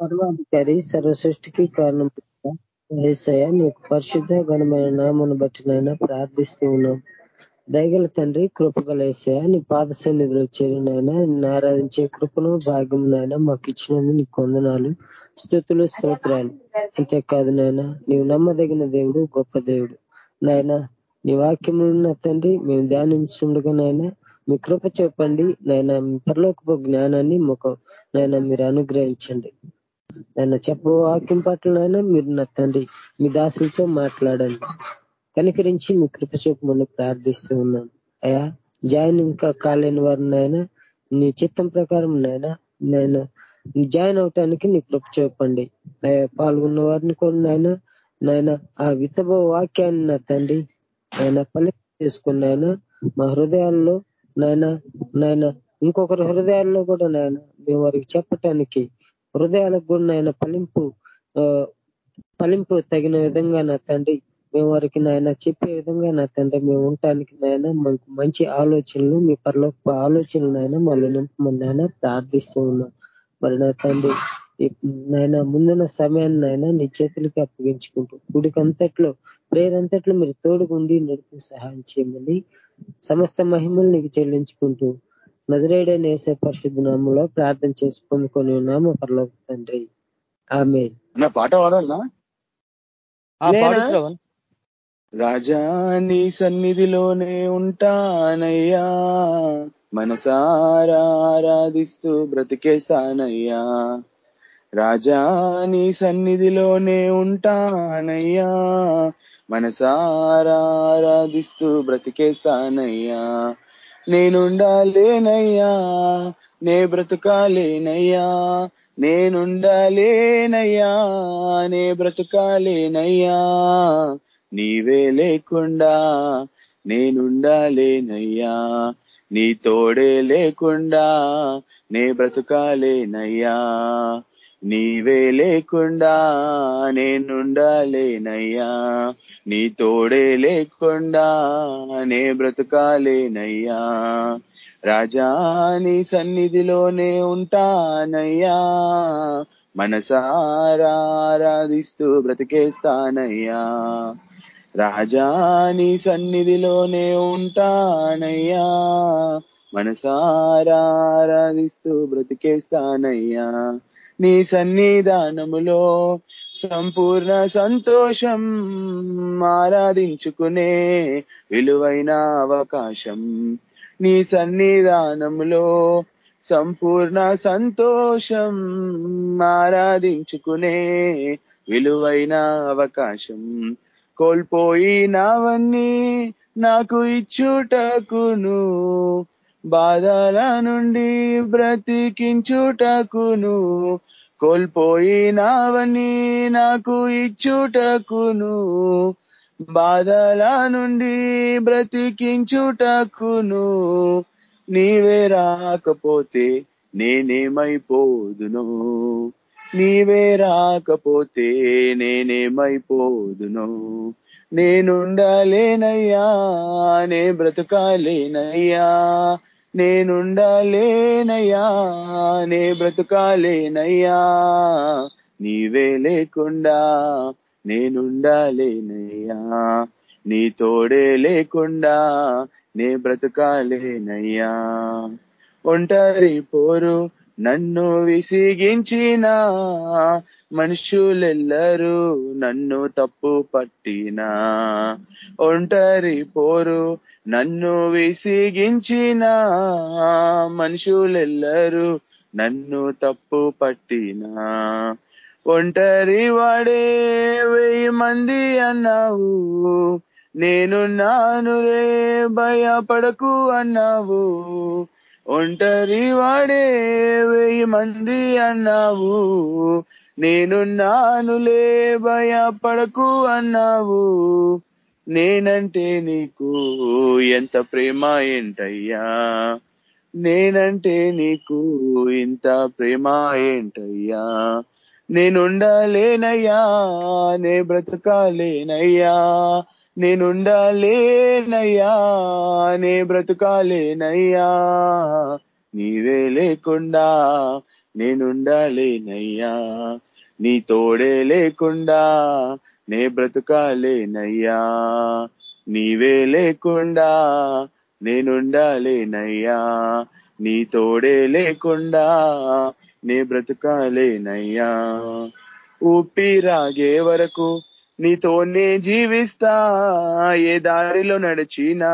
సర్వాధికారి సర్వ సృష్టికి కారణం ఏసయ నీకు పరిశుద్ధ ఘనమైన నామను బట్టినైనా ప్రార్థిస్తూ ఉన్నాం. దయగల తండ్రి కృపగల ఏసయ నీ పాద సన్నిధిలో చేరినైనా నిన్ను ఆరాధించే కృపను భాగ్యంనైనా మాకు ఇచ్చినందు నీ కొందనాలు స్థుతులు స్తోత్రాలు. అంతేకాదు నాయన నీవు నమ్మదగిన దేవుడు గొప్ప దేవుడు. నాయన నీ వాక్యమున్న తండ్రి మేము ధ్యానించుండగా నాయన మీ కృప చెప్పండి నాయన పరలోకపు జ్ఞానాన్ని మాకు నాయన మీరు అనుగ్రహించండి. నాయన చెప్ప వాక్యం పట్ల నాయన మీరు నా తండ్రి మీ దాసులతో మాట్లాడండి. కనికరించి మీ కృప చూపమని ప్రార్థిస్తూ ఉన్నాను. అయా జాయిన్ ఇంకా కాలేని వారినైనా నాయన నీ చిత్తం ప్రకారం నాయన నేను జాయిన్ అవటానికి నీ కృప చూపండి. పాల్గొన్న వారిని కూడా నాయన నాయన ఆ వితభ వాక్యాన్ని నా తండ్రి ఆయన పని చేసుకున్నాయన మా హృదయాల్లో నాయన నాయన ఇంకొకరి హృదయాల్లో కూడా నాయన మేము వారికి చెప్పటానికి హృదయాలకు కూడా నాయన ఫలింపు ఫలింపు తగిన విధంగా నా తండ్రి మేము వారికి నాయన చెప్పే విధంగా నా తండ్రి మేము ఉండటానికి నాయన మాకు మంచి ఆలోచనలు మీ పరలోక ఆలోచనలు నాయన మళ్ళీ నింపమని నాయన ప్రార్థిస్తూ ఉన్నాం. మరి నా తండ్రి నాయన ముందున్న సమయాన్ని నాయన నీ చేతులకి అప్పగించుకుంటూ గుడికంతట్లో ప్రేరంతట్లో మీరు తోడుగుండి నడిపి సహాయం చేయమని సమస్త మహిమలు నీకు చెల్లించుకుంటూ నజరేడైన వేసే పరిశుద్ధ నామంలో ప్రార్థన చేసి పొందుకొని ఉన్నాము. పర్లోక తండ్రి. ఆమె పాట పాడాలనా? రాజా నీ సన్నిధిలోనే ఉంటానయ్యా. మనసారా ఆరాధిస్తూ బ్రతికేస్తానయ్యా రాజా నీ సన్నిధిలోనే ఉంటానయ్యా. మనసారా ఆరాధిస్తూ బ్రతికేస్తానయ్యా నేనుండాలేనయ్యా నే బ్రతుకాలేనయ్యా నేనుండాలేనయ్యా నే బ్రతుకాలేనయ్యా నీవే లేకుండా నేనుండాలేనయ్యా నీ తోడే లేకుండా నే బ్రతుకాలేనయ్యా. నీవే లేకుండా నేనుండలేనయ్యా. నీ తోడే లేకుండా నే బ్రతకాలేనయ్యా. రాజా నీ సన్నిధిలోనే ఉంటానయ్యా. మనసారాధిస్తూ బ్రతికేస్తానయ్యా. రాజా నీ సన్నిధిలోనే ఉంటానయ్యా. మనసారాధిస్తూ బ్రతికేస్తానయ్యా. నీ సన్నిధానములో సంపూర్ణ సంతోషం ఆరాధించుకునే విలువైన అవకాశం. నీ సన్నిధానములో సంపూర్ణ సంతోషం ఆరాధించుకునే విలువైన అవకాశం. కోల్పోయినవన్నీ నాకు ఇచ్చుటకును. బాధల నుండి బ్రతికించుటకును కోల్పోయినావని నాకు ఇచ్చుటకును. బాధల నుండి బ్రతికించుటకును నీవే రాకపోతే నేనేమైపోదును. నీవే రాకపోతే నేనేమైపోదును. నేనుండలేనయ్యా నే బ్రతకాలేనయ్యా. నేనుండలేనయ్యా నే బ్రతుకాలేనయ్యా. నీవే లేకుండా నేనుండలేనయ్యా. నీ తోడే లేకుండా నే బ్రతుకాలేనయ్యా. ఒంటరి పోరు నన్ను విసిగించిన మనుషులెల్లరూ నన్ను తప్పు పట్టిన. ఒంటరి పోరు నన్ను విసిగించిన మనుషులెల్లరూ నన్ను తప్పు పట్టినా. ఒంటరి వాడే వెయ్యి మంది అన్నావు నేను నానురే భయపడకు అన్నావు. ఒంటరి వాడే వెయ్యి మంది అన్నావు. నేను నానులే భయపడకు అన్నావు. నేనంటే నీకు ఎంత ప్రేమ ఏంటయ్యా? నేనంటే నీకు ఇంత ప్రేమ ఏంటయ్యా? నేనుండలేనయ్యా నే బ్రతకాలేనయ్యా. నేనుండాలేనయ్యా నే బ్రతకాలేనయ్యా. నీవే లేకుండా నేనుండాలేనయ్యా. నీ తోడే లేకుండా నే బ్రతుకాలేనయ్యా. నీవే లేకుండా నేనుండాలేనయ్యా. నీ తోడే లేకుండా నే బ్రతుకాలేనయ్యా. ఊపిరాగే వరకు నీతోనే జీవిస్తా ఏ దారిలో నడిచినా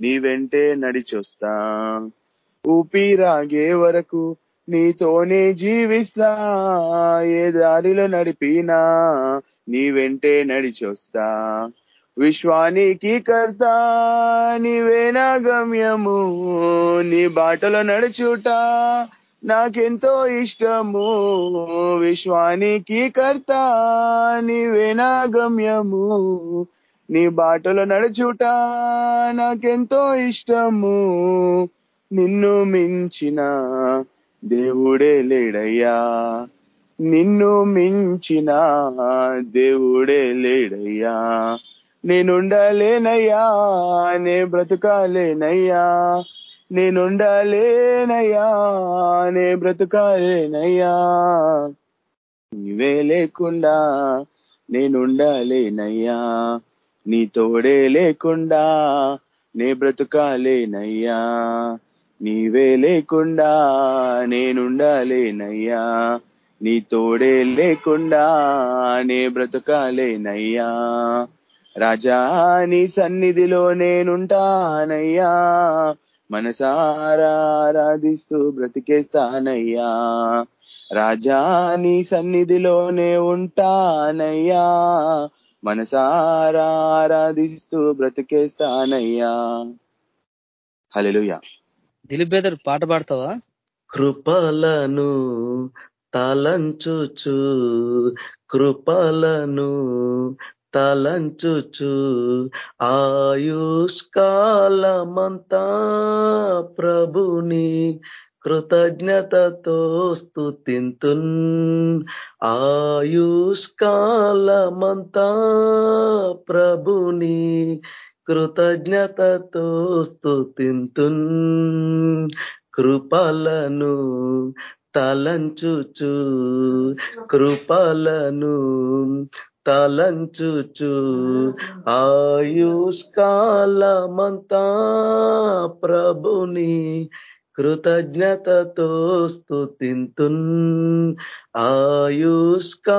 నీ వెంటే నడిచొస్తా. ఊపిరాగే వరకు నీతోనే జీవిస్తా ఏ దారిలో నడిపినా నీ వెంటే నడిచొస్తా. విశ్వానికి కర్త నీవేనా గమ్యము నీ బాటలో నడుచుట నాకెంతో ఇష్టము. విశ్వానికి కర్త నీవే నా గమ్యము. నీ బాటలో నడుచుట నాకెంతో ఇష్టము. నిన్ను మించిన దేవుడే లేడయ్యా. నిన్ను మించిన దేవుడే లేడయ్యా. నేనుండలేనయ్యా నే బ్రతకాలేనయ్యా. నేనుండలేనయ్యా నే బ్రతుకాలేనయ్యా. నీవే లేకుండా నేనుండలేనయ్యా నీ తోడే లేకుండా నే బ్రతుకాలేనయ్యా. నీవే లేకుండా నేనుండలేనయ్యా నీ తోడే లేకుండా నే బ్రతకాలేనయ్యా. రాజా నీ సన్నిధిలో నేనుంటానయ్యా. మనసారా ఆరాధిస్తూ బ్రతికేస్తానయ్యా. రాజా నీ సన్నిధిలోనే ఉంటానయ్యా. మనసారా ఆరాధిస్తూ బ్రతికేస్తానయ్యా. హల్లెలూయా. దిలీప్ బ్రదర్ పాట పాడతావా? కృపలను తలంచుచు కృపలను తలంచుచు ఆయుష్కాలమంతా ప్రభుని కృతజ్ఞతతో స్థుతింతున్ ఆయుష్కాలమంతా ప్రభుని కృతజ్ఞతతో స్థుతింతున్ కృపలను తలంచుచు కృపలను తలంచుచు ఆయుష్కాలమంతా ప్రభుని కృతజ్ఞతతో స్థుతింతున్ ఆయుష్కాలమంతా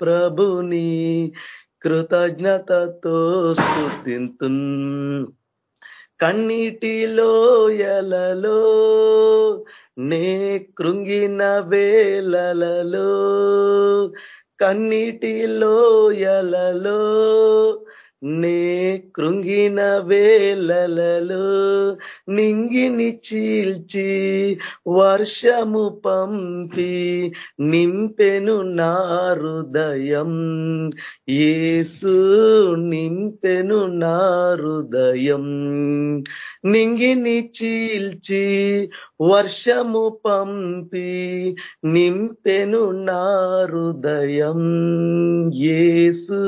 ప్రభుని కృతజ్ఞతతో స్థుతింతున్ కన్నీటిలో ఎలలో నే కృంగిన వేలలో కన్నీటిలో ఎలలో నే కృంగిన వేలలో నింగిని చీల్చి వర్షము పంపి నింపెను నా హృదయం. యేసు నింపెను నా హృదయం. నింగిని చీల్చి వర్షము పంపి నింపెను నా హృదయం. యేసు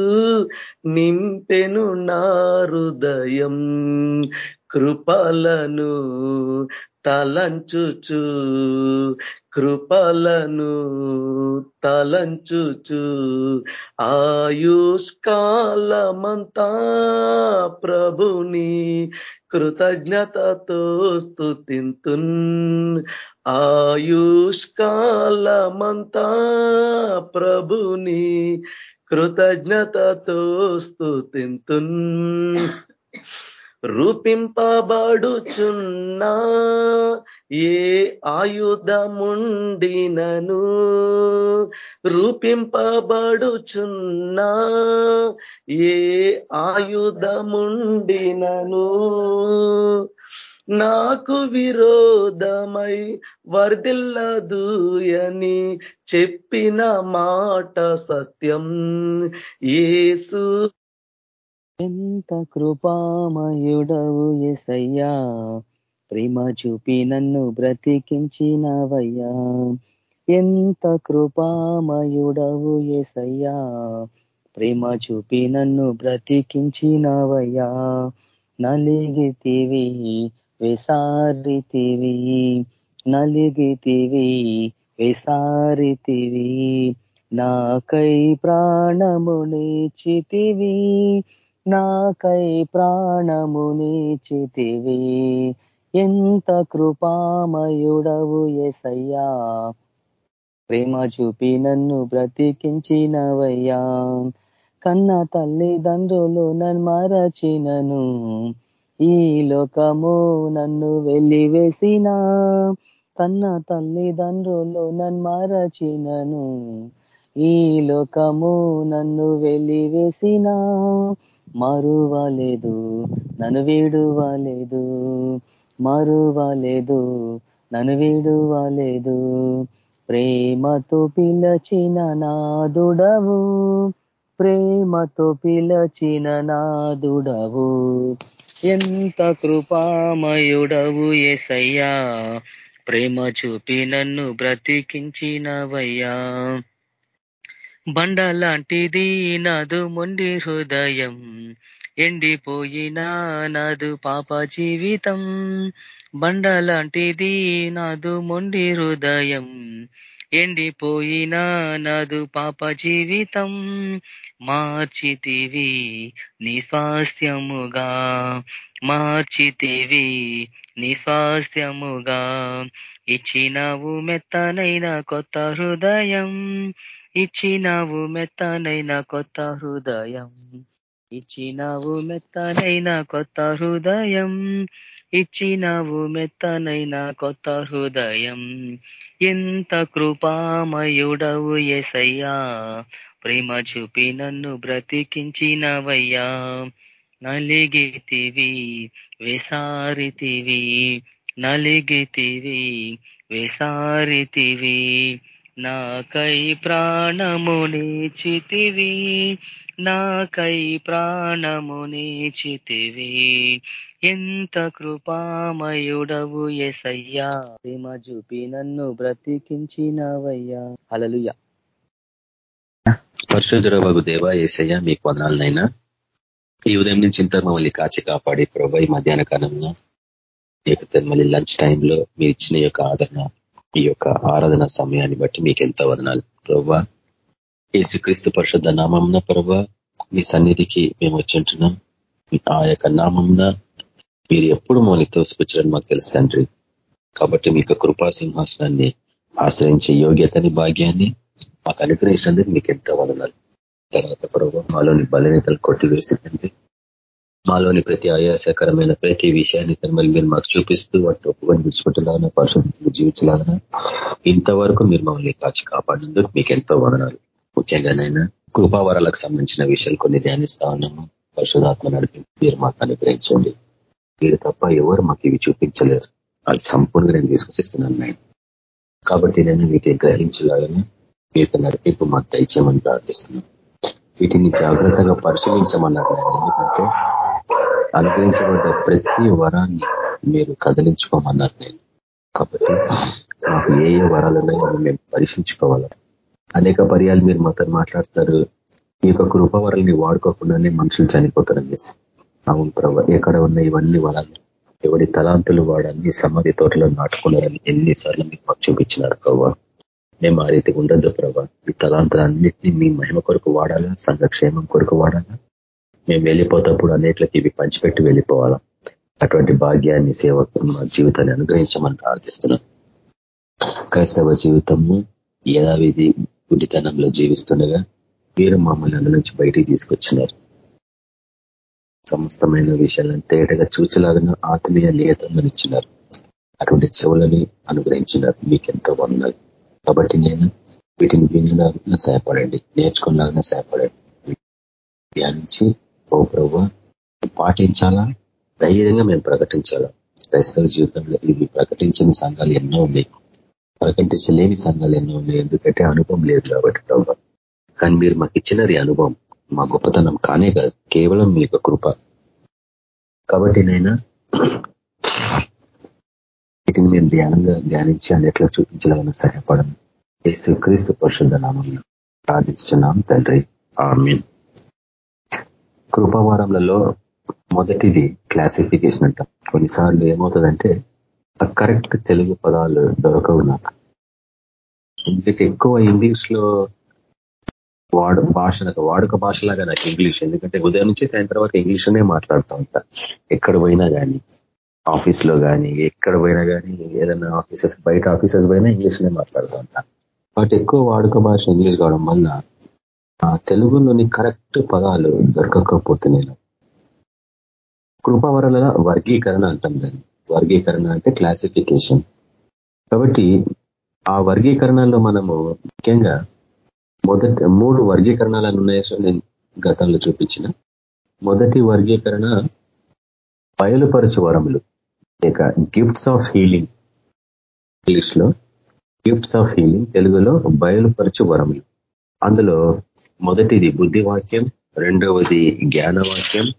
నింపెను నా హృదయం. కృపలను తలంచుచు కృపలను తలంచుచు ఆయుష్కాలమంతా ప్రభుని కృతజ్ఞతతో స్థుతింతున్ ఆయుష్కాలమంతా ప్రభుని కృతజ్ఞతతో స్థుతింతున్ రూపింపబడుచున్నా ఏ ఆయుధముండినను? రూపింపబడుచున్నా ఏ ఆయుధముండినను? నాకు విరోధమై వర్దిల్లదుయని చెప్పిన మాట సత్యం. యేసు ఎంత కృపామయుడవు ఎసయ్యా ప్రేమ చూపి నన్ను బ్రతికించినవయ్యా. ఎంత కృపామయుడవు ఎసయ్యా ప్రేమ చూపి నన్ను నలిగితివి వేసారితివి నాకై ప్రాణమునిచితివి నాకై ప్రాణమునిచితివి ఎంత కృపామయుడవు ఎసయ్యా ప్రేమ చూపి నన్ను బ్రతికించినవయ్యా. కన్న తల్లిదండ్రులు నన్ను మరచినను. ఈ లోకము నన్ను వెలివేసిన. కన్న తల్లిదండ్రులు నన్ను మరచినను. ఈ లోకము నన్ను వెళ్ళివేసినా మరువలేదు నన్ను వీడువలేదు. మరువలేదు నన్ను వీడువలేదు. ప్రేమతో పిలచిన నాదుడవు ప్రేమతో పిలచిన నాదుడవు. ఎంత కృపామయుడవు ఎసయ్యా ప్రేమ చూపి నన్ను బ్రతికించినవయ్యా. బండలాంటిది నాదు మొండి హృదయం. ఎండిపోయిన నాదు పాప జీవితం. బండలాంటిది నాదు మొండి హృదయం. ఎండిపోయిన నాదు పాప జీవితం. మార్చితివి నీ స్వాస్థ్యముగా. మార్చితివి నీ స్వాస్థ్యముగా. ఇచ్చినవు మెత్తనైన కొత్త హృదయం. ఇచ్చినావు మెత్తనైన కొత్త హృదయం. ఇచ్చినావు మెత్తనైన కొత్త హృదయం. ఇచ్చినావు మెత్తనైన కొత్త హృదయం. ఎంత కృపామయుడవు ఎసయ్యా ప్రేమ చూపి నన్ను బ్రతికించినవయ్యా. నలిగితివి వేసారితివి. నలిగితివి వేసారితివి. నాకై ప్రాణమునిచితివి నాకై ప్రాణమునిచితివి ఎంత కృపామయుడవు ఎసయ్యా ప్రేమ చూపి నన్ను బ్రతికించినవయ్యా. అలలుయ పరశుధురవగు దేవ ఏసయ్య మీకు వందాలనైనా ఈ ఉదయం నుంచి ఇంత మమ్మల్ని కాచి కాపాడి ప్రభా ఈ మధ్యాహ్న కాలంలో యొక్క మళ్ళీ లంచ్ టైంలో మీరు ఇచ్చిన యొక్క ఆదరణ ఈ యొక్క ఆరాధన సమయాన్ని బట్టి మీకు ఎంతో వదనాలు. ప్రభా ఏసుక్రీస్తు పరిశుద్ధ నామంన ప్రభా మీ సన్నిధికి మేము వచ్చింటున్నాం ఆ యొక్క నామంన మీరు ఎప్పుడు మమ్మల్ని తోసుకొచ్చారని మాకు తెలుసు తండ్రి. కాబట్టి మీ యొక్క కృపా సింహాసనాన్ని ఆశ్రయించే యోగ్యతని భాగ్యాన్ని మాకు అనుగ్రహించినందుకు మీకు ఎంతో వదనాలు. తర్వాత ప్రభావ మాలోని బలహీనతలు కొట్టివేసిందండి మాలోని ప్రతి ఆయాసకరమైన ప్రతి విషయాన్ని మళ్ళీ మీరు మాకు చూపిస్తూ వాటిని ఒప్పుకొని విడిచిపెట్టలాగా పరిశుభ్రంగా జీవించలాగా. ఇంతవరకు మీరు మమ్మల్ని కాచి కాపాడినందుకు మీకు ఎంతో వదనాలు. ముఖ్యంగానైనా కృపావరాలకు సంబంధించిన విషయాలు కొన్ని ధ్యానిస్తా ఉన్నాము. పరిశుధాత్మ నడిపి మీరు మాకు అనుగ్రహించండి. మీరు తప్ప ఎవరు మాకు ఇవి చూపించలేరు. అది సంపూర్ణంగా నేను విశ్వసిస్తున్నాను నేను కాబట్టి నేను వీటిని గ్రహించలాగానే యొక్క నడిపింపు మాకు దయచేయమని ప్రార్థిస్తున్నాను. వీటిని జాగ్రత్తగా పరిశీలించమన్నారు ఎందుకంటే అనుగ్రహించబడ్డ ప్రతి వరాన్ని మీరు కదిలించుకోమన్నారు నేను. కాబట్టి మాకు ఏ ఏ వరాలు ఉన్నాయో మేము పరీక్షించుకోవాలి. అనేక పర్యాలు మీరు మాతో మాట్లాడతారు ఈ యొక్క కృపవరాలని వాడుకోకుండానే మనుషులు చనిపోతారని అవును ప్రభావ ఎక్కడ ఉన్న ఇవన్నీ వరాలు ఎవడి తలాంతులు వాడన్ని సమాధి తోటలో నాటుకున్నారని ఎన్నిసార్లు మీకు మాకు చూపించినారు ప్రభావ మేము ఆ రీతికి ఉండద్దు ప్రభా. ఈ తలాంతులన్నింటినీ మీ మహిమ కొరకు వాడాలా సంఘక్షేమం కొరకు వాడాలా? మేము వెళ్ళిపోతప్పుడు అన్నిట్లకి ఇవి పంచిపెట్టి వెళ్ళిపోవాలా? అటువంటి భాగ్యాన్ని సేవకు మా జీవితాన్ని అనుగ్రహించమని ప్రార్థిస్తున్నాం. క్రైస్తవ జీవితము యథావిధి గుడితనంలో జీవిస్తుండగా మీరు మమ్మల్ని అందు నుంచి బయటికి తీసుకొచ్చినారు. సమస్తమైన విషయాలను తేటగా చూచలాగిన ఆత్మీయ నియతలను ఇచ్చినారు. అటువంటి చెవులని అనుగ్రహించినారు. మీకెంతో వందలు కాబట్టి నేను వీటిని వినలాగా సహాయపడండి. నేర్చుకునేలాగా సహాయపడండి. ధ్యానించి ఓ ప్రభు పాటించాలా? ధైర్యంగా మేము ప్రకటించాలా? క్రైస్తవ జీవితంలో ఇవి ప్రకటించిన సంఘాలు ఎన్నో ఉన్నాయి. ప్రకటించలేని సంఘాలు ఎన్నో ఉన్నాయి. ఎందుకంటే అనుభవం లేదు కాబట్టి ప్రభు. కానీ మీరు మాకు ఇచ్చినది అనుభవం మా గొప్పతనం కానే కాదు కేవలం మీ యొక్క కృప. కాబట్టి నైనా వీటిని మేము ధ్యానంగా ధ్యానించి అన్నిట్లో చూపించాలని సహాయపడను యేసు క్రీస్తు పరిశుద్ధ నామంలో ప్రార్థించున్నాం తండ్రి. ఆమెన్. కృపావారములలో మొదటిది క్లాసిఫికేషన్ అంట. కొన్నిసార్లు ఏమవుతుందంటే ఆ కరెక్ట్ తెలుగు పదాలు దొరకవు నాకు. ఎందుకంటే ఎక్కువ ఇంగ్లీష్లో వాడు భాష నాకు వాడుక భాషలాగా నాకు ఇంగ్లీష్. ఎందుకంటే ఉదయం నుంచి సాయంత్రం వరకు ఇంగ్లీష్లోనే మాట్లాడుతూ ఉంటా. ఎక్కడ పోయినా కానీ ఆఫీస్లో కానీ ఎక్కడ పోయినా కానీ ఏదైనా ఆఫీసెస్ బయట ఆఫీసెస్ పోయినా ఇంగ్లీష్లోనే మాట్లాడుతూ ఉంటా. బట్ ఎక్కువ వాడుక భాష ఇంగ్లీష్ కావడం వల్ల ఆ తెలుగులోని కరెక్ట్ పదాలు దొరకకపోతున్నాయి కృపావరల వర్గీకరణ అంటాం దాన్ని. వర్గీకరణ అంటే క్లాసిఫికేషన్. కాబట్టి ఆ వర్గీకరణలో మనము ముఖ్యంగా మొదటి మూడు వర్గీకరణాలు ఉన్నాయో నేను గతంలో చూపించిన. మొదటి వర్గీకరణ బయలుపరచు వరములు ఇక గిఫ్ట్స్ ఆఫ్ హీలింగ్ ఇంగ్లీష్లో గిఫ్ట్స్ ఆఫ్ హీలింగ్ తెలుగులో బయలుపరచు వరములు. అందులో మొదటిది బుద్ధివాక్యం రెండవది జ్ఞానవాక్యం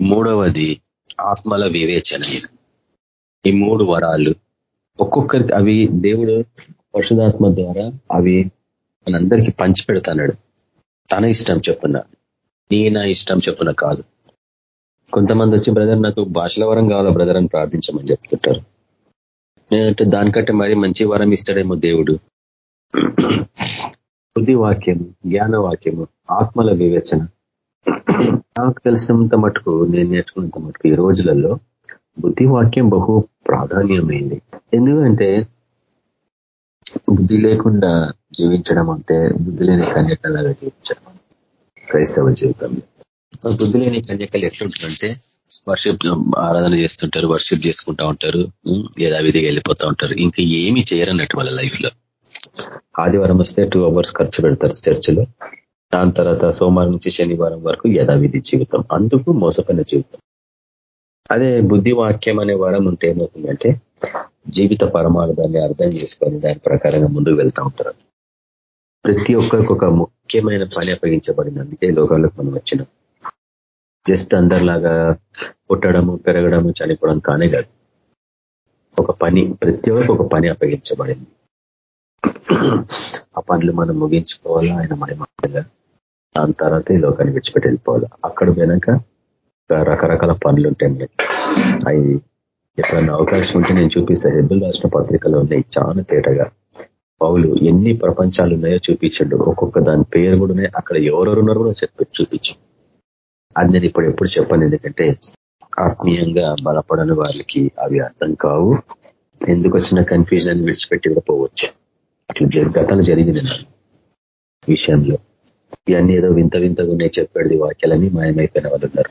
మూడవది ఆత్మల వివేచన. ఈ మూడు వరాలు ఒక్కొక్కరికి అవి దేవుడు పరిశుధాత్మ ద్వారా అవి మనందరికీ పంచి పెడతాడు తన ఇష్టం చెప్పున నీ నా ఇష్టం చెప్పున కాదు. కొంతమంది వచ్చి బ్రదర్ నాకు భాషల వరం కావాలా? బ్రదర్ అని ప్రార్థించమని చెప్తుంటారు. నేనంటే దానికంటే మరి మంచి వరం ఇస్తాడేమో దేవుడు. బుద్ధి వాక్యము జ్ఞాన వాక్యము ఆత్మల వివేచన. నాకు తెలిసినంత మటుకు నేను నేర్చుకున్నంత మటుకు ఈ రోజులలో బుద్ధి వాక్యం బహు ప్రాధాన్యమైంది. ఎందుకంటే బుద్ధి లేకుండా జీవించడం అంటే బుద్ధి లేని కన్యకలాగా జీవించడం. క్రైస్తవ జీవితంలో. బుద్ధి లేని కన్యకలు ఎట్లుంటారంటే వర్షిప్ ఆరాధన చేస్తుంటారు వర్షిప్ చేసుకుంటా ఉంటారు యథావిధిగా వెళ్ళిపోతూ ఉంటారు. ఇంకా ఏమి చేయరన్నట్టు వాళ్ళ లైఫ్లో ఆదివారం వస్తే టూ అవర్స్ ఖర్చు పెడతారు చర్చిలో. దాని తర్వాత సోమవారం నుంచి శనివారం వరకు యథావిధి జీవితం. అందుకు మోసపోయిన జీవితం. అదే బుద్ధి వాక్యం అనే వరం ఉంటే ఏమవుతుందంటే జీవిత పరమార్థాన్ని అర్థం చేసుకొని దాని ప్రకారంగా ముందుకు వెళ్తూ ఉంటారు. ప్రతి ఒక్కరికి ఒక ముఖ్యమైన పని అప్పగించబడింది. అందుకే లోకాలకు మనం వచ్చినాం. జస్ట్ అందరిలాగా పుట్టడము పెరగడము చనిపోవడం కానే కాదు. ఒక పని ప్రతి ఒక్కరికి ఒక పని అప్పగించబడింది. ఆ పనులు మనం ముగించుకోవాలా? ఆయన మహిమగా దాని తర్వాత ఈ లోకాన్ని విడిచిపెట్టి వెళ్ళిపోవాలి. అక్కడ వెనక రకరకాల పనులు ఉంటాయి మనకి. అవి ఎప్పుడన్నా అవకాశం ఉంటే నేను చూపిస్తా. హెబ్బుల్ రాష్ట్ర పత్రికలు ఉన్నాయి చాలా తేటగా. పౌలు ఎన్ని ప్రపంచాలు ఉన్నాయో చూపించండు. ఒక్కొక్క దాని పేరు కూడా అక్కడ ఎవరెవరు ఉన్నారో కూడా చెప్పి చూపించు. అది నేను ఇప్పుడు ఎప్పుడు చెప్పాను. ఎందుకంటే ఆత్మీయంగా బలపడని వాళ్ళకి అవి అర్థం కావు. ఎందుకు వచ్చిన కన్ఫ్యూజన్ అని విడిచిపెట్టి కూడా పోవచ్చు. అట్లా గతంలో జరిగింది నా విషయంలో. ఇవన్నీ ఏదో వింత వింతగా ఉన్నాయి చెప్పాడు వాక్యాలని మాయమైపోయిన వాళ్ళు ఉన్నారు.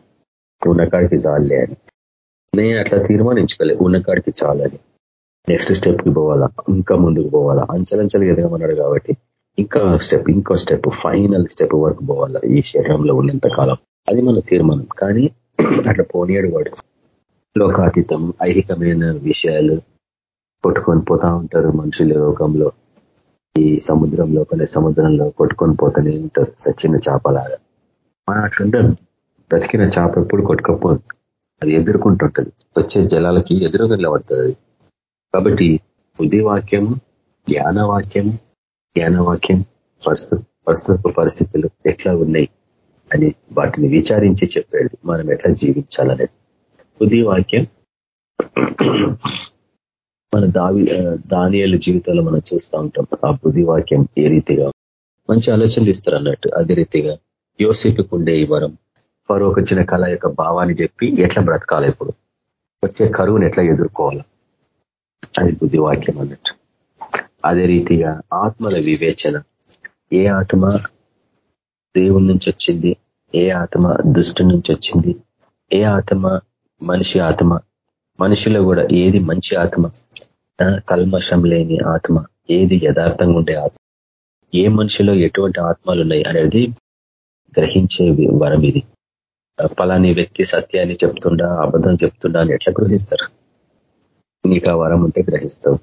ఉన్నకాడికి చాలే అని. నేను అట్లా తీర్మానించుకోలే ఉన్నకాడికి చాలని. నెక్స్ట్ స్టెప్కి పోవాలా? ఇంకా ముందుకు పోవాలా? అంచలంచలు ఎదగమన్నాడు కాబట్టి ఇంకా స్టెప్ ఇంకో స్టెప్ ఫైనల్ స్టెప్ వరకు పోవాలా ఈ శరీరంలో ఉన్నంత కాలం. అది మన తీర్మానం. కానీ అట్లా పోనీయడు వాడు. లోకాతీతం ఐహికమైన విషయాలు పట్టుకొని పోతా ఉంటారు మనుషుల లోకంలో. ఈ సముద్రం లోపల సముద్రంలో కొట్టుకొని పోతూనే ఉంటారు. సచ్చిన చేపలాగా. మనం అట్లుంటారు బ్రతికిన చేప ఎప్పుడు కొట్టుకపోదు. అది ఎదుర్కొంటుంటది. వచ్చే జలాలకి ఎదురుగా నిలబడుతుంది కాబట్టి బుద్ధివాక్యము జ్ఞానవాక్యము జ్ఞానవాక్యం పరిస్థితి ప్రస్తుత పరిస్థితులు ఎట్లా ఉన్నాయి అని వాటిని విచారించి చెప్పాడు మనం ఎట్లా జీవించాలనేది. బుద్ధివాక్యం మన దావి దానియాల జీవితంలో మనం చూస్తూ ఉంటాం. ఆ బుద్ధివాక్యం ఏ రీతిగా? మంచి ఆలోచనలు ఇస్తారు అన్నట్టు. అదే రీతిగా యోసేపుకు ఉండే ఈ వరం. ఫరోకి వచ్చిన కళ యొక్క భావాన్ని చెప్పి ఎట్లా బ్రతకాలి ఇప్పుడు? వచ్చే కరువుని ఎట్లా ఎదుర్కోవాలి? అది బుద్ధివాక్యం అన్నట్టు. అదే రీతిగా ఆత్మల వివేచన. ఏ ఆత్మ దేవుడి నుంచి వచ్చింది? ఏ ఆత్మ దుష్టి నుంచి వచ్చింది? ఏ ఆత్మ మనిషి ఆత్మ? మనిషిలో కూడా ఏది మంచి ఆత్మ? కల్మషం లేని ఆత్మ ఏది యథార్థంగా ఉండే ఆత్మ ఏ మనిషిలో ఎటువంటి ఆత్మలు ఉన్నాయి అనేది గ్రహించే వరం ఇది. పలాని వ్యక్తి సత్యాన్ని చెప్తుండా అబద్ధం చెప్తుండా అని ఎట్లా గ్రహిస్తారు? నీకు ఆ వరం ఉంటే గ్రహిస్తావు.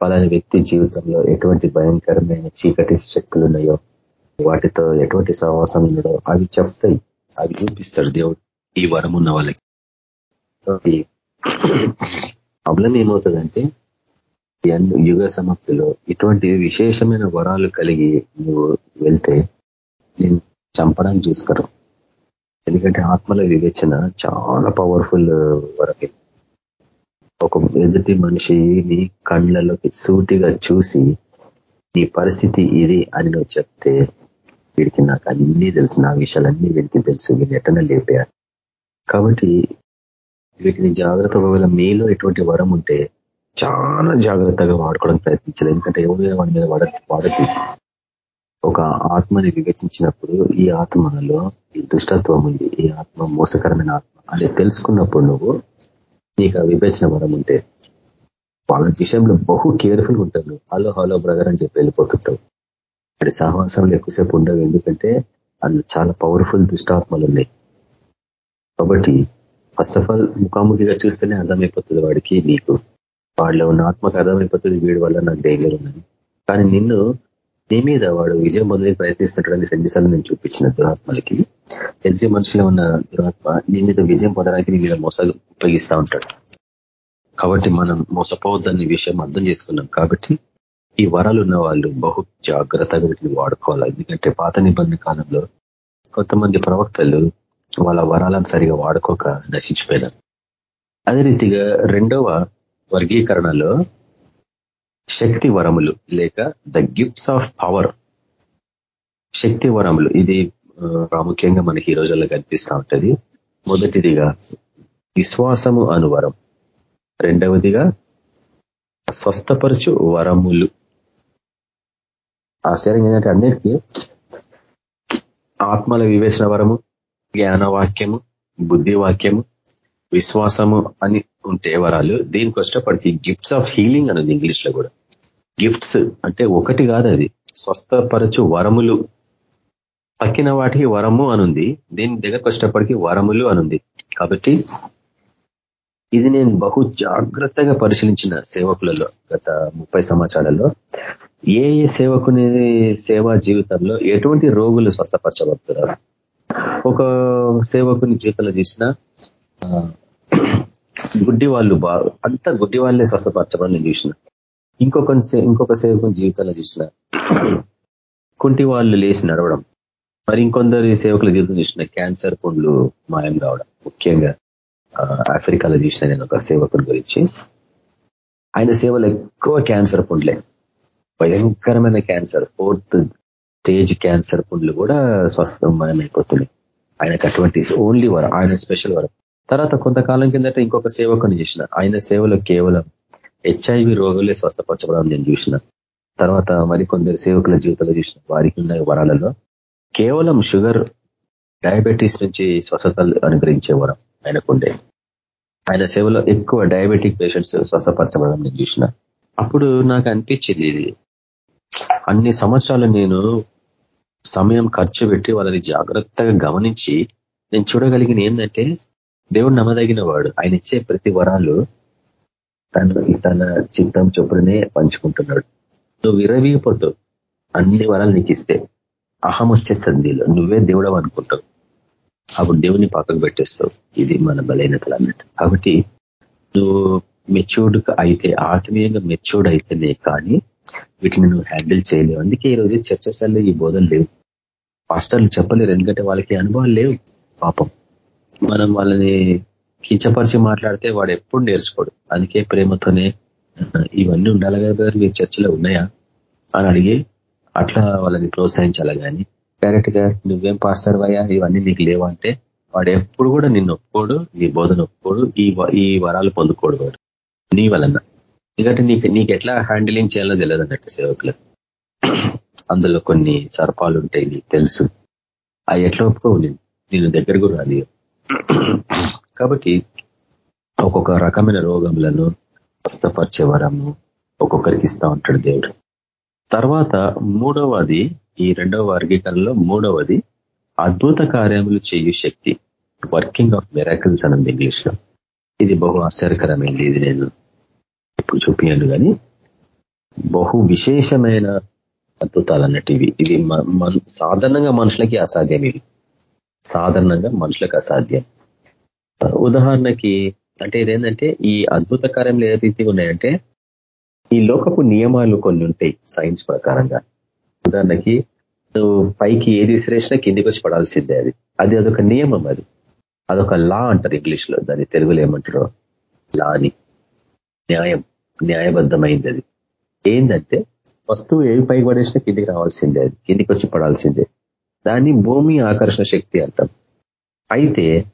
పలాని వ్యక్తి జీవితంలో ఎటువంటి భయంకరమైన చీకటి శక్తులు ఉన్నాయో వాటితో ఎటువంటి సహవాసం ఉన్నాయో అవి చెప్తాయి అవి చూపిస్తాడు దేవుడు ఈ వరం ఉన్న వాళ్ళకి అబ్లం ఏమవుతుందంటే యుగ సమాప్తిలో ఇటువంటి విశేషమైన వరాలు కలిగి నువ్వు వెళ్తే నేను చంపడానికి చూస్తారు. ఎందుకంటే ఆత్మల వివేచన చాలా పవర్ఫుల్ వరకే. ఒక ఎదుటి మనిషిని కళ్ళలోకి సూటిగా చూసి నీ పరిస్థితి ఇది అని నువ్వు చెప్తే వీడికి నాకు అన్నీ తెలుసు నా విషయాలన్నీ వీడికి తెలుసు వీళ్ళు ఎట్టనే లేపారు కాబట్టి వీటిని జాగ్రత్త ఒకవేళ మీలో ఎటువంటి వరం ఉంటే చాలా జాగ్రత్తగా వాడుకోవడానికి ప్రయత్నించాలి. ఎందుకంటే ఎవరు వాడి మీద వాడ వాడద్దు. ఒక ఆత్మని వివేచించినప్పుడు ఈ ఆత్మలో ఈ దుష్టత్వం ఉంది ఈ ఆత్మ మోసకరమైన ఆత్మ అని తెలుసుకున్నప్పుడు నువ్వు నీకు ఆ వివేచన వరం ఉంటే వాళ్ళ విషయంలో బహు కేర్ఫుల్గా ఉంటావు హలో హలో బ్రదర్ అని చెప్పి వెళ్ళిపోతుంటావు. అక్కడ సహవాసంలో ఎక్కువసేపు ఉండవు. ఎందుకంటే అందులో చాలా పవర్ఫుల్ దుష్టాత్మలు ఉన్నాయి. కాబట్టి ఫస్ట్ ఆఫ్ ఆల్ ముఖాముఖిగా చూస్తేనే అర్థమైపోతుంది వాడికి నీకు. వాళ్ళలో ఉన్న ఆత్మకు అర్థమైపోతుంది వీడి వల్ల నాకు డైలీ ఉందని కానీ నిన్ను నీ మీద వాడు విజయం పొందడానికి ప్రయత్నిస్తుంటాడని రెండుసార్లు నేను చూపించిన దురాత్మలకి. ఎదుటి మనుషులు ఉన్న దురాత్మ నీ మీద విజయం పొందడానికి నీ మీద మోసాలు ఉపయోగిస్తూ ఉంటాడు. కాబట్టి మనం మోసపోవద్దని విషయం అర్థం చేసుకున్నాం కాబట్టి ఈ వరాలు ఉన్న వాళ్ళు బహు జాగ్రత్తగా వీటిని వాడుకోవాలి. ఎందుకంటే పాత నిబంధన కాలంలో కొంతమంది ప్రవక్తలు వాళ్ళ వరాలను సరిగా వాడుకోక నశించిపోయినారు. అదే రీతిగా రెండవ వర్గీకరణలో శక్తి వరములు లేక ద గిఫ్ట్స్ ఆఫ్ పవర్ శక్తి వరములు ఇది ప్రాముఖ్యంగా మనకి ఈ రోజుల్లో కనిపిస్తూ ఉంటది. మొదటిదిగా విశ్వాసము అను వరం. రెండవదిగా స్వస్థపరచు వరములు. ఆశ్చర్యం ఏంటంటే అన్నిటికీ ఆత్మల వివేచన వరము జ్ఞానవాక్యము బుద్ధివాక్యము విశ్వాసము అని ఉంటే వరాలు. దీనికి వచ్చేటప్పటికి గిఫ్ట్స్ ఆఫ్ హీలింగ్ అనేది ఇంగ్లీష్లో కూడా. గిఫ్ట్స్ అంటే ఒకటి కాదు అది. స్వస్థపరచు వరములు. తక్కిన వాటికి వరము అనుంది. దీని దగ్గరకు వచ్చేటప్పటికి వరములు అనుంది. కాబట్టి ఇది నేను బహు జాగ్రత్తగా పరిశీలించిన సేవకులలో గత ముప్పై సంవత్సరాలలో. ఏ ఏ సేవకుని సేవా జీవితంలో ఎటువంటి రోగులు స్వస్థపరచబడుతున్నారు? ఒక సేవకుని జీవితంలో తీసిన గుడ్డి వాళ్ళు బాగా అంతా గుడ్డి వాళ్ళే స్వస్థపరచమని నేను చూసిన. ఇంకొక ఇంకొక సేవకుని జీవితంలో చూసిన. కుంటి వాళ్ళు లేచి నడవడం. మరి ఇంకొందరు సేవకుల జీవితం చూసిన క్యాన్సర్ పుండ్లు మాయం కావడం. ముఖ్యంగా ఆఫ్రికాలో చూసిన నేను ఒక సేవకుని గురించి. ఆయన సేవలు ఎక్కువ క్యాన్సర్ పుండ్లే. భయంకరమైన క్యాన్సర్. ఫోర్త్ స్టేజ్ క్యాన్సర్ పుండ్లు కూడా స్వస్థ మాయమైపోతున్నాయి. ఆయనకు అటువంటి ఓన్లీ వరం ఆయన స్పెషల్ వరం. తర్వాత కొంతకాలం కిందట ఇంకొక సేవకుని చేసిన. ఆయన సేవలో కేవలం హెచ్ఐవి రోగులే స్వస్థపరచబడం నేను చూసిన. తర్వాత మరి కొందరు సేవకుల జీవితంలో చూసిన వారికి ఉన్న వరాలలో కేవలం షుగర్ డయాబెటీస్ నుంచి స్వస్థతలు అనుగ్రహించే వరం ఆయనకుండే. ఆయన సేవలో ఎక్కువ డయాబెటిక్ పేషెంట్స్ స్వస్థపరచబడడం నేను చూసిన. అప్పుడు నాకు అనిపించింది ఇది. అన్ని సంవత్సరాలు నేను సమయం ఖర్చు పెట్టి వాళ్ళని జాగ్రత్తగా గమనించి నేను చూడగలిగిన ఏంటంటే దేవుడు నమ్మదగిన వాడు ఆయన ఇచ్చే ప్రతి వరాలు తను తన చిత్తం చొప్పుడనే పంచుకుంటున్నాడు. నువ్వు విరవీగిపోతావు అన్ని వరాలు నీకు ఇస్తే అహం వచ్చేస్తుంది నీలో. నువ్వే దేవుడవు అనుకుంటావు. అప్పుడు దేవుని పక్కకు పెట్టేస్తావు. ఇది మన బలహీనతలు అన్నట్టు. కాబట్టి నువ్వు మెచ్యూర్డ్ అయితే ఆత్మీయంగా మెచ్యూర్డ్ అయితేనే కానీ వీటిని నువ్వు హ్యాండిల్ చేయలేవు. అందుకే ఈరోజు సార్లు ఈ బోధలు లేవు. పాస్టర్లు చెప్పలేరు. ఎందుకంటే వాళ్ళకి అనుభవాలు లేవు. పాపం. మనం వాళ్ళని కించపరిచి మాట్లాడితే వాడు ఎప్పుడు నేర్చుకోడు. అందుకే ప్రేమతోనే ఇవన్నీ ఉండాలి కదా మీరు చర్చలో ఉన్నాయా? అని అడిగి అట్లా వాళ్ళని ప్రోత్సహించాలి కానీ. డైరెక్ట్గా నువ్వేం పాస్టర్ అయ్యా ఇవన్నీ నీకు లేవంటే వాడు ఎప్పుడు కూడా నిన్ను ఒప్పుకోడు నీ బోధన ఒప్పుకోడు ఈ ఈ వరాలు పొందుకోడు వాడు. నీ వలన. ఎందుకంటే నీకు నీకు ఎట్లా హ్యాండిలింగ్ చేయాలో తెలియదు అన్నట్టు సేవకులకు అందులో కొన్ని సర్పాలు ఉంటాయి నీకు తెలుసు. అవి ఎట్లా ఒప్పుకోవు నేను నేను దగ్గర కూడా రాలి కాబట్టి ఒక్కొక్క రకమైన రోగములను స్వస్థపరిచే వరము ఒక్కొక్కరికి ఇస్తా ఉంటాడు దేవుడు. తర్వాత మూడవది ఈ రెండవ వర్గీకరణలో మూడవది అద్భుత కార్యములు చేయు శక్తి వర్కింగ్ ఆఫ్ మెరాకిల్స్ అన్నది ఇంగ్లీష్లో ఇది బహు ఆశ్చర్యకరమైంది ఇది నేను ఇప్పుడు చూపించాను కానీ బహు విశేషమైన అద్భుతాలు అన్నట్టు ఇవి. ఇది సాధారణంగా మనుషులకి అసాధ్యం ఇవి సాధారణంగా మనుషులకు అసాధ్యం. ఉదాహరణకి అంటే ఇదేంటంటే ఈ అద్భుత కార్యంలో ఏ రీతిగా ఉన్నాయంటే ఈ లోకపు నియమాలు కొన్ని ఉంటాయి సైన్స్ ప్రకారంగా. ఉదాహరణకి నువ్వు పైకి ఏది విసిరేసినా కిందికి వచ్చి పడాల్సిందే అది. అది అదొక నియమం అది. అదొక లా అంటారు ఇంగ్లీష్లో దాన్ని తెలుగులో ఏమంటారో? లా అని న్యాయం. న్యాయబద్ధమైంది అది. ఏంటంటే వస్తువు ఏవి పైకి పడేసినా కిందికి రావాల్సిందే అది. కిందికి వచ్చి పడాల్సిందే. దాన్ని భూమి ఆకర్షణ శక్తి అంటాం. అయితే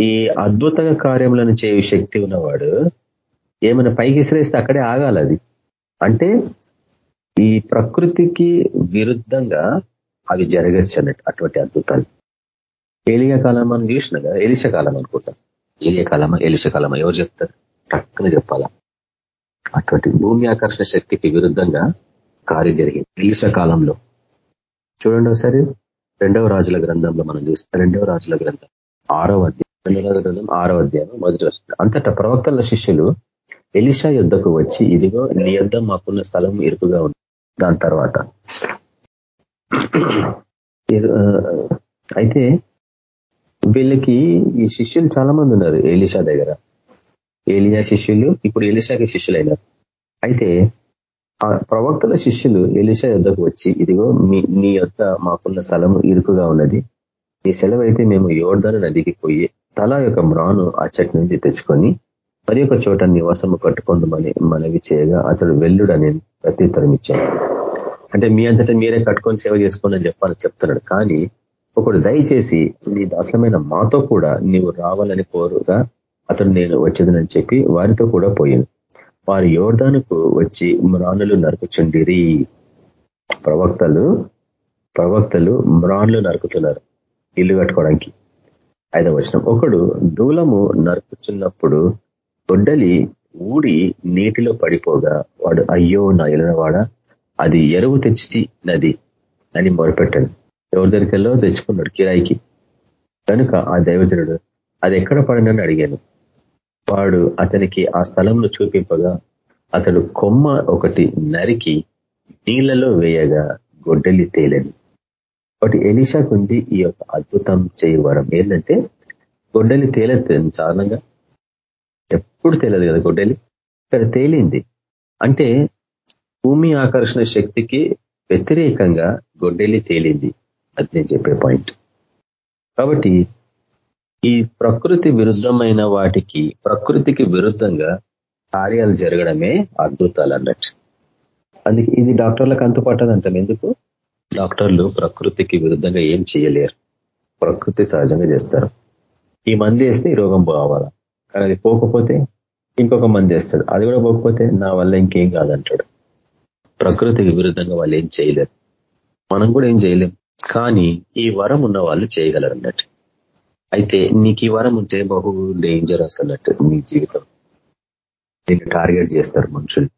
ఈ అద్భుత కార్యములను చేయు శక్తి ఉన్నవాడు ఏమైనా పైకి శ్రేస్తే అక్కడే ఆగాలి అది. అంటే ఈ ప్రకృతికి విరుద్ధంగా అవి జరగచ్చు అన్నట్టు అటువంటి అద్భుతాలు. ఏలియా కాలం మనం చూసిన కదా ఎలిష కాలం అనుకుంటాం. ఏలియ కాలమా ఎలిష కాలమా ఎవరు చెప్తారు? టక్కున చెప్పాలా? అటువంటి భూమి ఆకర్షణ శక్తికి విరుద్ధంగా కార్యం జరిగింది. ఎలిష కాలంలో. చూడండి ఒకసారి. రెండవ రాజుల గ్రంథంలో మనం చూస్తే రెండవ రాజుల గ్రంథం ఆరవ అధ్యాయం. రెండవ రాజుల గ్రంథం ఆరవ అధ్యాయం మొదటి వస్తుంది అంతటా ప్రవక్తల శిష్యులు ఎలిషా యుద్ధకు వచ్చి ఇదిగో నీ యుద్ధ మాకున్న స్థలం ఇరుకుగా ఉంది. దాని తర్వాత అయితే వీళ్ళకి ఈ శిష్యులు చాలా మంది ఉన్నారు ఎలిషా దగ్గర. ఏలియా శిష్యులు ఇప్పుడు ఎలిషాకి శిష్యులైనారు. అయితే ఆ ప్రవక్తల శిష్యులు ఎలిషా యుద్ధకు వచ్చి ఇదిగో మీ నీ యొద్ద మాకున్న స్థలం ఇరుకుగా ఉన్నది. నీ సెలవైతే మేము యోర్ధను నదికి పోయి తల యొక్క మ్రాను ఆ చెట్టు తెచ్చుకొని మరి ఒక చోట నివాసము కట్టుకుందామని మనవి చేయగా అతడు వెల్లుడని ప్రత్యుత్తరం ఇచ్చాడు. అంటే మీ అంతటా మీరే కట్టుకొని సేవ చేసుకోండి చెప్పాలని చెప్తున్నాడు. కానీ ఒకడు దయచేసి నీ దాసమైన మాతో కూడా నీవు రావాలని కోరుగా అతడు నేను వచ్చేదనని చెప్పి వారితో కూడా పోయింది వారు యోర్ధానుకు వచ్చి మ్రానులు నరుకుచుండిరి. ప్రవక్తలు ప్రవక్తలు మ్రాన్లు నరుకుతున్నారు ఇల్లు కట్టుకోవడానికి. ఐదవ వచనం. ఒకడు దూలము నరుకుచున్నప్పుడు గొడ్డలి ఊడి నీటిలో పడిపోగా వాడు అయ్యో నా ఎలనవాడ అది ఎరువు తెచ్చి నది అని మొరపెట్టాడు. ఎవరి దగ్గరికెళ్ళో తెచ్చుకున్నాడు కిరాయికి. కనుక ఆ దైవజనుడు అది ఎక్కడ పడినని అడిగాను. వాడు అతనికి ఆ స్థలంలో చూపింపగా అతడు కొమ్మ ఒకటి నరికి నీళ్ళలో వేయగా గొడ్డలి తేలేను ఒకటి ఎలిషాకు ఉంది ఈ యొక్క అద్భుతం చేయవరం. ఏంటంటే గొడ్డలి తేలేదు సాధారణంగా? ఎప్పుడు తేలదు కదా గొడ్డలి? ఇక్కడ తేలింది. అంటే భూమి ఆకర్షణ శక్తికి వ్యతిరేకంగా గొడ్డలి తేలింది. అది నేను చెప్పే పాయింట్. కాబట్టి ఈ ప్రకృతి విరుద్ధమైన వాటికి ప్రకృతికి విరుద్ధంగా కార్యాలు జరగడమే అద్భుతాలు అన్నట్టు. అందుకే ఇది డాక్టర్లకు అంతుపట్టదంటాం ఎందుకు? డాక్టర్లు ప్రకృతికి విరుద్ధంగా ఏం చేయలేరు. ప్రకృతి సహజంగా చేస్తారు. ఈ మంది వేస్తే ఈ రోగం పోవాలా? కానీ అది పోకపోతే ఇంకొక మంది వేస్తాడు. అది కూడా పోకపోతే నా వల్ల ఇంకేం కాదంటాడు. ప్రకృతికి విరుద్ధంగా వాళ్ళు ఏం చేయలేరు. మనం కూడా ఏం చేయలేం. కానీ ఈ వరం ఉన్న వాళ్ళు చేయగలరు అన్నట్టు. అయితే నీకు ఈ వరం ఉంటే బహు డేంజరస్ అన్నట్టు నీ జీవితం. నేను టార్గెట్ చేస్తారు మనుషులు.